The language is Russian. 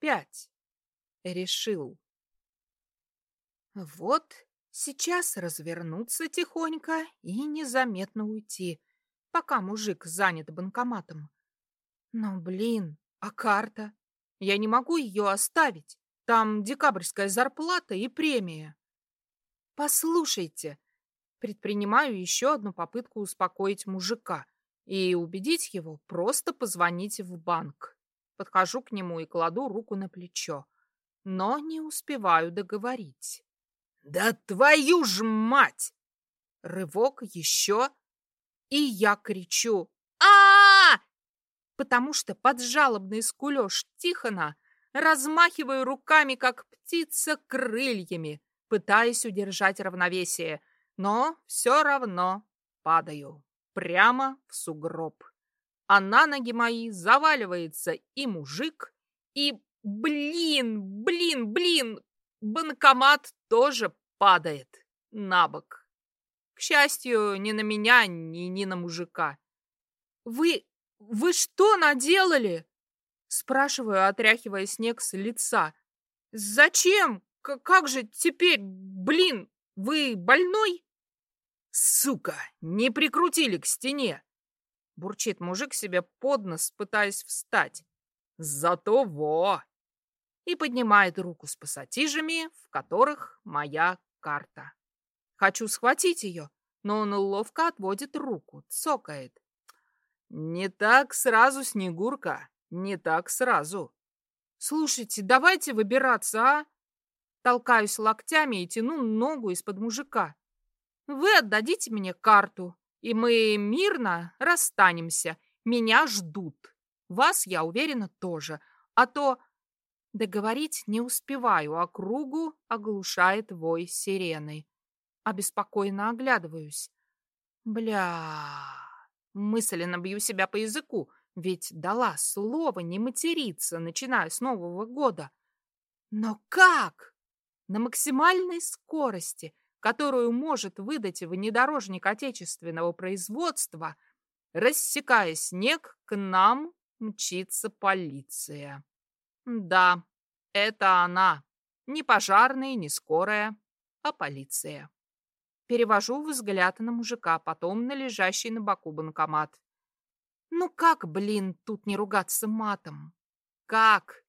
пять. Решил. Вот сейчас развернуться тихонько и незаметно уйти, пока мужик занят банкоматом. Но, блин, а карта? Я не могу ее оставить. Там декабрьская зарплата и премия. Послушайте, предпринимаю еще одну попытку успокоить мужика и убедить его просто позвонить в банк. Подхожу к нему и кладу руку на плечо, но не успеваю договорить. «Да твою ж мать!» Рывок еще, и я кричу а, -а, -а Потому что под жалобный скулеж Тихона размахиваю руками, как птица, крыльями, пытаясь удержать равновесие, но все равно падаю прямо в сугроб. А на ноги мои заваливается и мужик, и, блин, блин, блин, банкомат тоже падает на бок. К счастью, ни на меня, ни, ни на мужика. «Вы... вы что наделали?» Спрашиваю, отряхивая снег с лица. «Зачем? К как же теперь? Блин, вы больной?» «Сука, не прикрутили к стене!» Бурчит мужик себе под нос, пытаясь встать. «Зато во!» И поднимает руку с пассатижами, в которых моя карта. Хочу схватить ее, но он ловко отводит руку, цокает. «Не так сразу, Снегурка, не так сразу!» «Слушайте, давайте выбираться, а?» Толкаюсь локтями и тяну ногу из-под мужика. Вы отдадите мне карту, и мы мирно расстанемся. Меня ждут. Вас, я уверена, тоже. А то договорить не успеваю, а кругу оглушает вой сирены. Обеспокоенно оглядываюсь. Бля, мысленно бью себя по языку, ведь дала слово не материться, начиная с Нового года. Но как? На максимальной скорости, которую может выдать внедорожник отечественного производства, рассекая снег, к нам мчится полиция. Да, это она. Не пожарная, не скорая, а полиция. Перевожу взгляд на мужика, потом на лежащий на боку банкомат. Ну как, блин, тут не ругаться матом? Как?